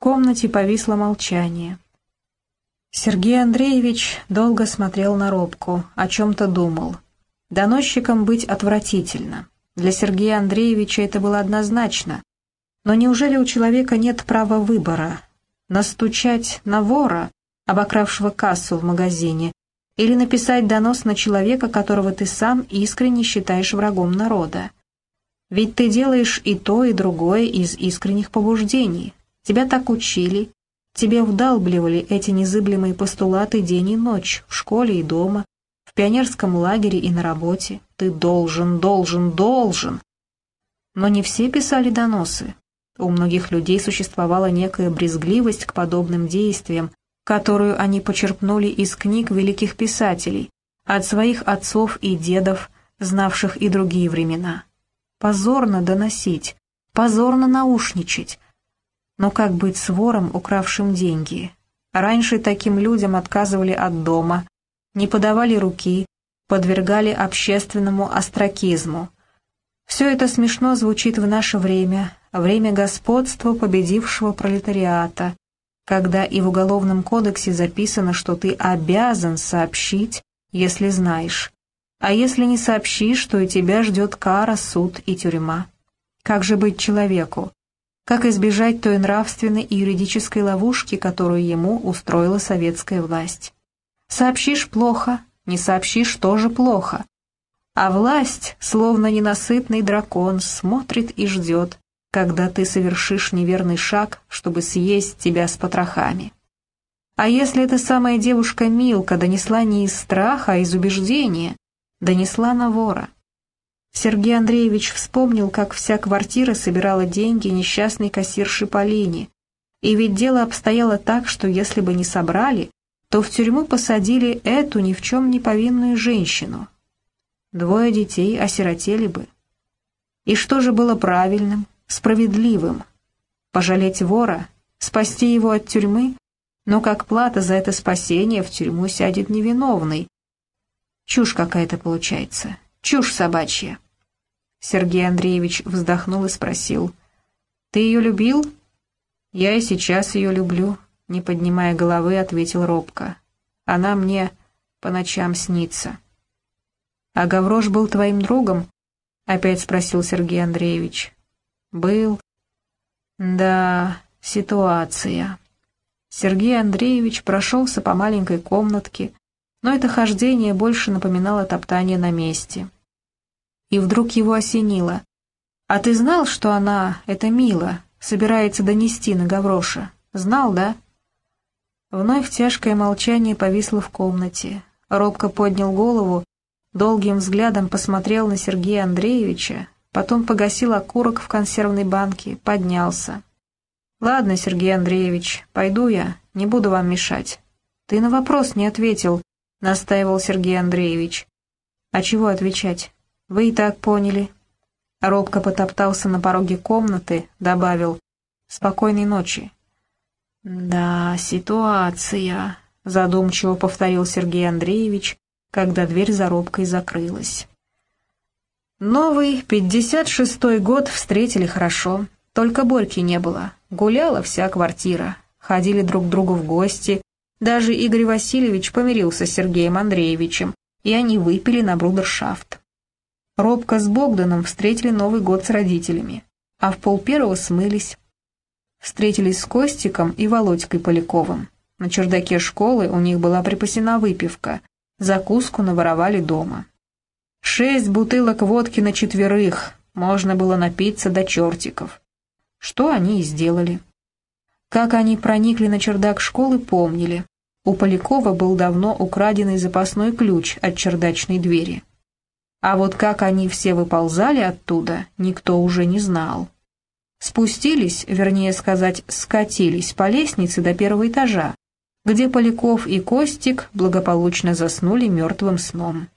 комнате повисло молчание. Сергей Андреевич долго смотрел на Робку, о чем-то думал. Доносчикам быть отвратительно. Для Сергея Андреевича это было однозначно. Но неужели у человека нет права выбора? Настучать на вора, обокравшего кассу в магазине, или написать донос на человека, которого ты сам искренне считаешь врагом народа? Ведь ты делаешь и то, и другое из искренних побуждений. Тебя так учили, тебе вдалбливали эти незыблемые постулаты день и ночь, в школе и дома, в пионерском лагере и на работе. Ты должен, должен, должен. Но не все писали доносы. У многих людей существовала некая брезгливость к подобным действиям, которую они почерпнули из книг великих писателей, от своих отцов и дедов, знавших и другие времена. Позорно доносить, позорно наушничать. Но как быть с вором, укравшим деньги? Раньше таким людям отказывали от дома, не подавали руки, подвергали общественному остракизму. Все это смешно звучит в наше время, время господства победившего пролетариата, когда и в Уголовном кодексе записано, что ты обязан сообщить, если знаешь, а если не сообщишь, то и тебя ждет кара, суд и тюрьма. Как же быть человеку? Как избежать той нравственной и юридической ловушки, которую ему устроила советская власть? Сообщишь – плохо, не сообщишь – тоже плохо. А власть, словно ненасытный дракон, смотрит и ждет, когда ты совершишь неверный шаг, чтобы съесть тебя с потрохами. А если эта самая девушка Милка донесла не из страха, а из убеждения, донесла на вора. Сергей Андреевич вспомнил, как вся квартира собирала деньги несчастной кассирши Полине. И ведь дело обстояло так, что если бы не собрали, то в тюрьму посадили эту ни в чем не повинную женщину. Двое детей осиротели бы. И что же было правильным, справедливым? Пожалеть вора, спасти его от тюрьмы, но как плата за это спасение в тюрьму сядет невиновный, Чушь какая-то получается. Чушь собачья. Сергей Андреевич вздохнул и спросил. «Ты ее любил?» «Я и сейчас ее люблю», — не поднимая головы, ответил робко. «Она мне по ночам снится». «А Гаврош был твоим другом?» — опять спросил Сергей Андреевич. «Был». «Да, ситуация». Сергей Андреевич прошелся по маленькой комнатке, но это хождение больше напоминало топтание на месте. И вдруг его осенило. «А ты знал, что она, это Мила, собирается донести на Гавроша? Знал, да?» Вновь тяжкое молчание повисло в комнате. Робко поднял голову, долгим взглядом посмотрел на Сергея Андреевича, потом погасил окурок в консервной банке, поднялся. «Ладно, Сергей Андреевич, пойду я, не буду вам мешать. Ты на вопрос не ответил, — настаивал Сергей Андреевич. «А чего отвечать? Вы и так поняли». Робко потоптался на пороге комнаты, добавил «Спокойной ночи». «Да, ситуация», — задумчиво повторил Сергей Андреевич, когда дверь за Робкой закрылась. Новый, пятьдесят шестой год встретили хорошо, только Борьки не было. Гуляла вся квартира, ходили друг к другу в гости, даже Игорь Васильевич помирился с Сергеем Андреевичем, и они выпили на брудершафт. Робко с Богданом встретили Новый год с родителями, а в пол первого смылись. Встретились с Костиком и Володькой Поляковым. На чердаке школы у них была припасена выпивка, закуску наворовали дома. Шесть бутылок водки на четверых, можно было напиться до чертиков. Что они и сделали. Как они проникли на чердак школы, помнили. У Полякова был давно украденный запасной ключ от чердачной двери. А вот как они все выползали оттуда, никто уже не знал. Спустились, вернее сказать, скатились по лестнице до первого этажа, где Поляков и Костик благополучно заснули мертвым сном.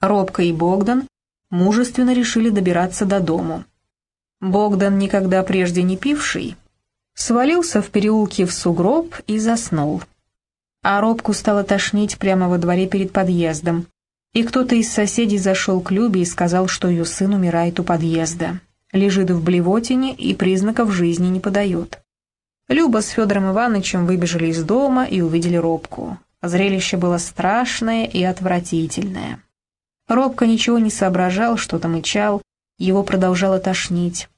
Робко и Богдан мужественно решили добираться до дому. Богдан, никогда прежде не пивший, свалился в переулке в сугроб и заснул а Робку стало тошнить прямо во дворе перед подъездом. И кто-то из соседей зашел к Любе и сказал, что ее сын умирает у подъезда. Лежит в блевотине и признаков жизни не подает. Люба с Федором Ивановичем выбежали из дома и увидели Робку. Зрелище было страшное и отвратительное. Робка ничего не соображал, что-то мычал, его продолжало тошнить.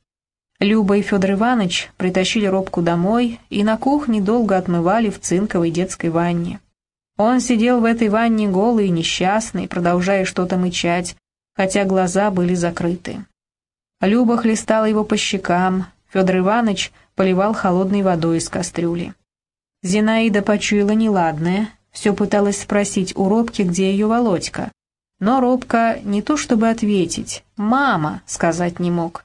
Люба и Федор Иванович притащили Робку домой и на кухне долго отмывали в цинковой детской ванне. Он сидел в этой ванне голый и несчастный, продолжая что-то мычать, хотя глаза были закрыты. Люба хлестала его по щекам, Федор Иванович поливал холодной водой из кастрюли. Зинаида почуяла неладное, все пыталась спросить у Робки, где ее Володька. Но Робка не то чтобы ответить, «мама» сказать не мог.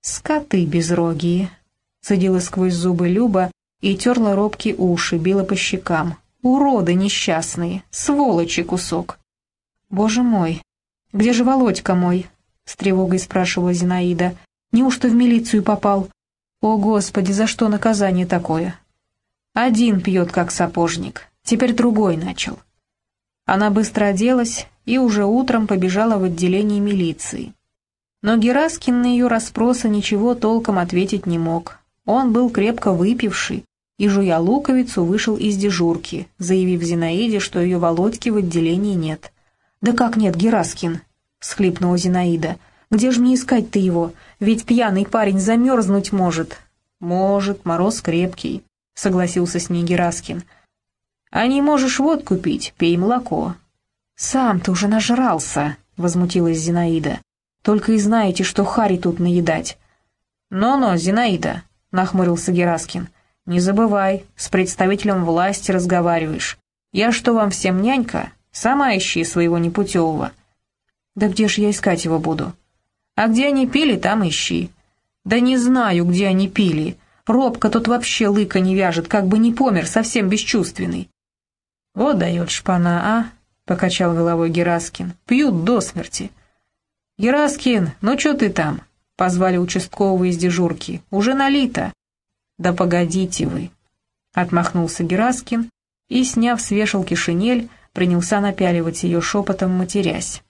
«Скоты безрогие», — цедила сквозь зубы Люба и терла Робки уши, била по щекам. «Уроды несчастные, сволочи кусок». «Боже мой, где же Володька мой?» — с тревогой спрашивала Зинаида. «Неужто в милицию попал? О, Господи, за что наказание такое?» «Один пьет, как сапожник, теперь другой начал». Она быстро оделась и уже утром побежала в отделение милиции. Но Гераскин на ее расспросы ничего толком ответить не мог. Он был крепко выпивший и, жуя луковицу, вышел из дежурки, заявив Зинаиде, что ее Володьки в отделении нет. «Да как нет, Гераскин?» — схлипнула Зинаида. «Где же мне искать-то его? Ведь пьяный парень замерзнуть может». «Может, мороз крепкий», — согласился с ней Гераскин. «А не можешь водку пить, пей молоко». «Сам ты уже нажрался», — возмутилась Зинаида. «Только и знаете, что Хари тут наедать». «Но-но, Зинаида», — нахмурился Гераскин, — «не забывай, с представителем власти разговариваешь. Я что, вам всем нянька? Сама ищи своего непутевого». «Да где ж я искать его буду?» «А где они пили, там ищи». «Да не знаю, где они пили. Робко тут вообще лыка не вяжет, как бы не помер, совсем бесчувственный». «Вот дает шпана, а?» — покачал головой Гераскин. «Пьют до смерти». «Гераскин, ну что ты там?» — позвали участкового из дежурки. «Уже налито». «Да погодите вы», — отмахнулся Гераскин и, сняв с вешалки шинель, принялся напяливать ее шепотом, матерясь.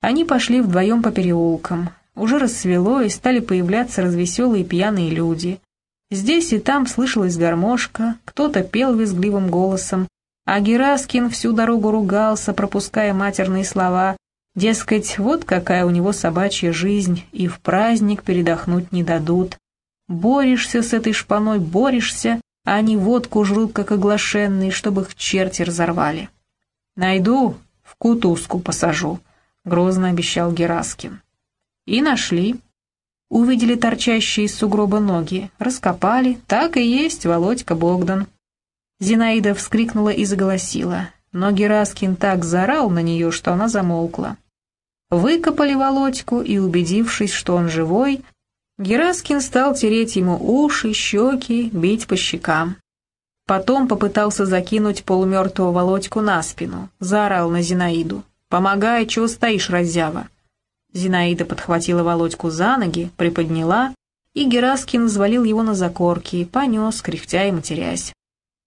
Они пошли вдвоем по переулкам. Уже рассвело, и стали появляться развеселые пьяные люди. Здесь и там слышалась гармошка, кто-то пел визгливым голосом, а Гераскин всю дорогу ругался, пропуская матерные слова. Дескать, вот какая у него собачья жизнь, и в праздник передохнуть не дадут. Борешься с этой шпаной, борешься, а они водку жрут, как оглашенные, чтобы их черти разорвали. «Найду, в кутузку посажу», — грозно обещал Гераскин. И нашли. Увидели торчащие из сугроба ноги, раскопали, так и есть Володька Богдан. Зинаида вскрикнула и заголосила, но Гераскин так заорал на нее, что она замолкла. Выкопали Володьку, и, убедившись, что он живой, Гераскин стал тереть ему уши, щеки, бить по щекам. Потом попытался закинуть полумертвого Володьку на спину, заорал на Зинаиду. «Помогай, чего стоишь, раззява?» Зинаида подхватила Володьку за ноги, приподняла, и Гераскин взвалил его на закорки, понес, кряхтя и матерясь.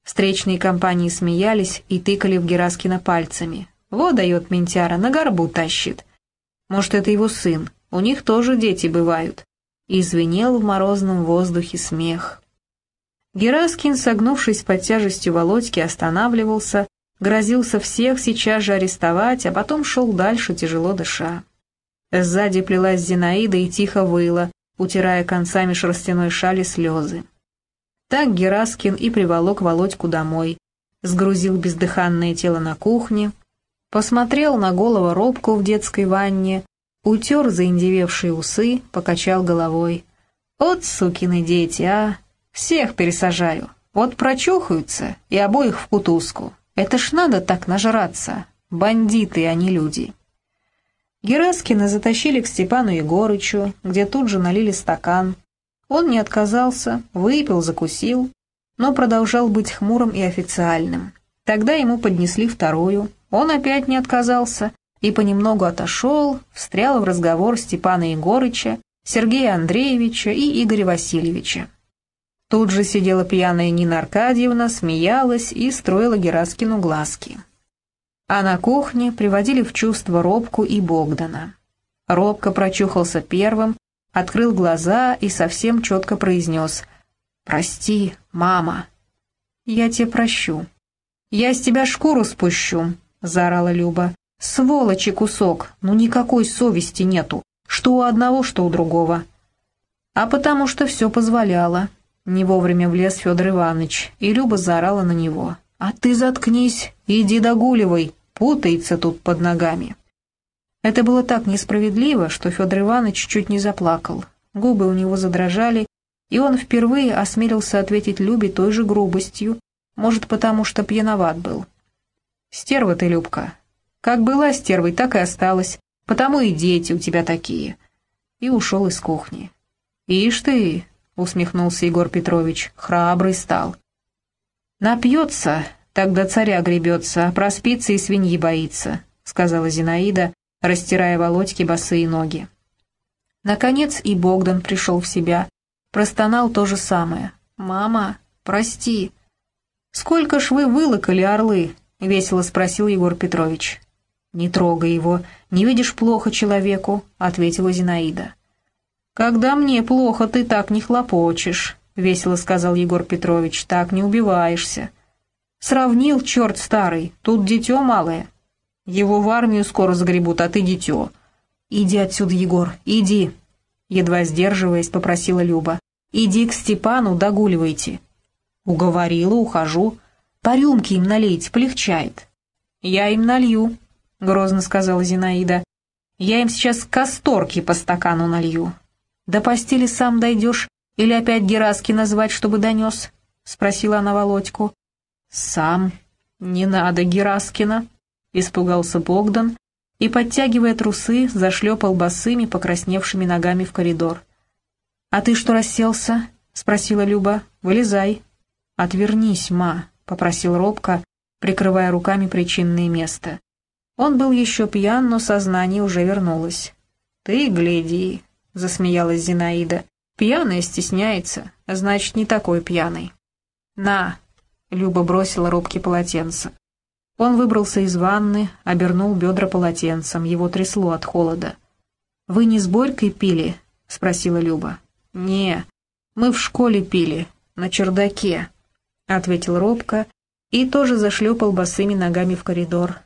Встречные компании смеялись и тыкали в Гераскина пальцами. «Вот дает ментяра, на горбу тащит. Может, это его сын, у них тоже дети бывают». И звенел в морозном воздухе смех. Гераскин, согнувшись под тяжестью Володьки, останавливался, грозился всех сейчас же арестовать, а потом шел дальше, тяжело дыша. Сзади плелась Зинаида и тихо выла, утирая концами шерстяной шали слезы. Так Гераскин и приволок Володьку домой, сгрузил бездыханное тело на кухне, посмотрел на голову робку в детской ванне, утер заиндевевшие усы, покачал головой. «От сукины дети, а!» Всех пересажаю. Вот прочухаются и обоих в кутузку. Это ж надо так нажраться. Бандиты, а не люди. Гераскина затащили к Степану Егорычу, где тут же налили стакан. Он не отказался, выпил, закусил, но продолжал быть хмурым и официальным. Тогда ему поднесли вторую, он опять не отказался и понемногу отошел, встрял в разговор Степана Егорыча, Сергея Андреевича и Игоря Васильевича. Тут же сидела пьяная Нина Аркадьевна, смеялась и строила Гераскину глазки. А на кухне приводили в чувство Робку и Богдана. Робка прочухался первым, открыл глаза и совсем четко произнес «Прости, мама». «Я тебе прощу». «Я с тебя шкуру спущу», — заорала Люба. «Сволочи кусок, ну никакой совести нету, что у одного, что у другого». А потому что все позволяло. Не вовремя влез Федор Иванович, и Люба заорала на него. «А ты заткнись, иди догуливай, путается тут под ногами». Это было так несправедливо, что Федор Иванович чуть не заплакал. Губы у него задрожали, и он впервые осмелился ответить Любе той же грубостью, может, потому что пьяноват был. «Стерва ты, Любка. Как была стервой, так и осталась, потому и дети у тебя такие». И ушел из кухни. «Ишь ты!» — усмехнулся Егор Петрович. «Храбрый стал». «Напьется, тогда царя гребется, а проспится и свиньи боится», — сказала Зинаида, растирая Володьке босые ноги. Наконец и Богдан пришел в себя, простонал то же самое. «Мама, прости». «Сколько ж вы вылокали, орлы?» — весело спросил Егор Петрович. «Не трогай его, не видишь плохо человеку», — ответила Зинаида. «Когда мне плохо, ты так не хлопочешь», — весело сказал Егор Петрович, — «так не убиваешься». «Сравнил, черт старый, тут дитё малое. Его в армию скоро загребут, а ты дитё». «Иди отсюда, Егор, иди», — едва сдерживаясь, попросила Люба. «Иди к Степану, догуливайте». Уговорила, ухожу. По рюмке им налейте, полегчает. «Я им налью», — грозно сказала Зинаида. «Я им сейчас касторки по стакану налью. «До постели сам дойдешь или опять Гераскина звать, чтобы донес?» — спросила она Володьку. «Сам. Не надо Гераскина», — испугался Богдан и, подтягивая трусы, зашлепал босыми, покрасневшими ногами в коридор. «А ты что расселся?» — спросила Люба. «Вылезай». «Отвернись, ма», — попросил робко, прикрывая руками причинное место. Он был еще пьян, но сознание уже вернулось. «Ты гляди, — засмеялась Зинаида. «Пьяная стесняется, а значит, не такой пьяный». «На!» — Люба бросила робкий полотенце. Он выбрался из ванны, обернул бедра полотенцем, его трясло от холода. «Вы не с Борькой пили?» — спросила Люба. «Не, мы в школе пили, на чердаке», — ответил робко и тоже зашлепал босыми ногами в коридор.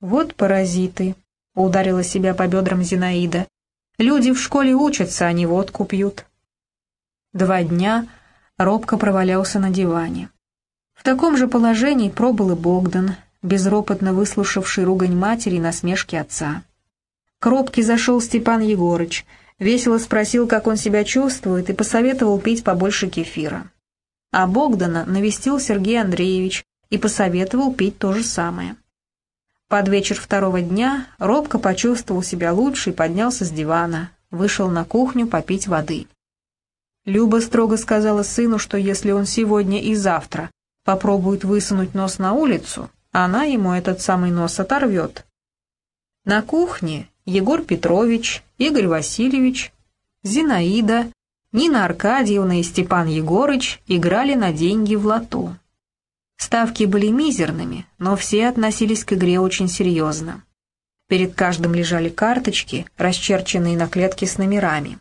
«Вот паразиты», — ударила себя по бедрам Зинаида. Люди в школе учатся, не водку пьют. Два дня робко провалялся на диване. В таком же положении пробыл и Богдан, безропотно выслушавший ругань матери и насмешки отца. К робке зашел Степан Егорыч, весело спросил, как он себя чувствует, и посоветовал пить побольше кефира. А Богдана навестил Сергей Андреевич и посоветовал пить то же самое. Под вечер второго дня робко почувствовал себя лучше и поднялся с дивана, вышел на кухню попить воды. Люба строго сказала сыну, что если он сегодня и завтра попробует высунуть нос на улицу, она ему этот самый нос оторвет. На кухне Егор Петрович, Игорь Васильевич, Зинаида, Нина Аркадьевна и Степан Егорыч играли на деньги в лото. Ставки были мизерными, но все относились к игре очень серьезно. Перед каждым лежали карточки, расчерченные на клетке с номерами.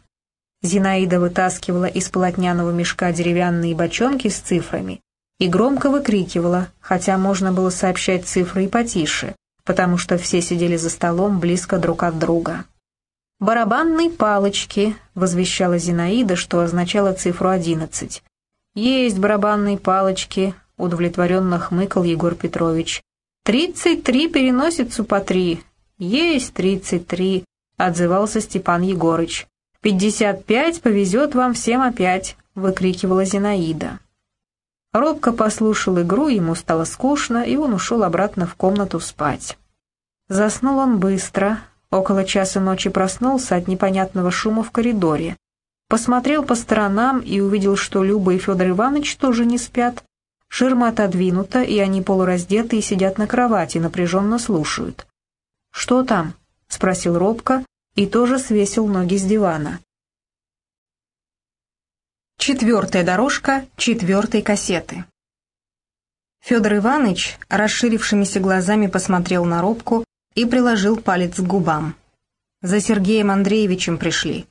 Зинаида вытаскивала из полотняного мешка деревянные бочонки с цифрами и громко выкрикивала, хотя можно было сообщать цифры и потише, потому что все сидели за столом близко друг от друга. «Барабанные палочки», — возвещала Зинаида, что означало цифру одиннадцать. «Есть барабанные палочки», — удовлетворенно хмыкал Егор Петрович. «Тридцать три переносицу по три». «Есть тридцать три», — отзывался Степан Егорыч. «Пятьдесят пять повезет вам всем опять», — выкрикивала Зинаида. Робко послушал игру, ему стало скучно, и он ушел обратно в комнату спать. Заснул он быстро, около часа ночи проснулся от непонятного шума в коридоре. Посмотрел по сторонам и увидел, что Люба и Федор Иванович тоже не спят, Ширма отодвинута, и они полураздетые сидят на кровати, напряженно слушают. «Что там?» — спросил робко и тоже свесил ноги с дивана. Четвертая дорожка четвертой кассеты. Федор Иванович расширившимися глазами посмотрел на робку и приложил палец к губам. «За Сергеем Андреевичем пришли».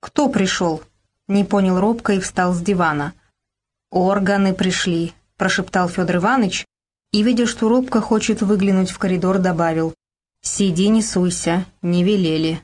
«Кто пришел?» — не понял робко и встал с дивана — «Органы пришли», — прошептал Федор Иванович, и, видя, что Робка хочет выглянуть в коридор, добавил. «Сиди, не суйся, не велели».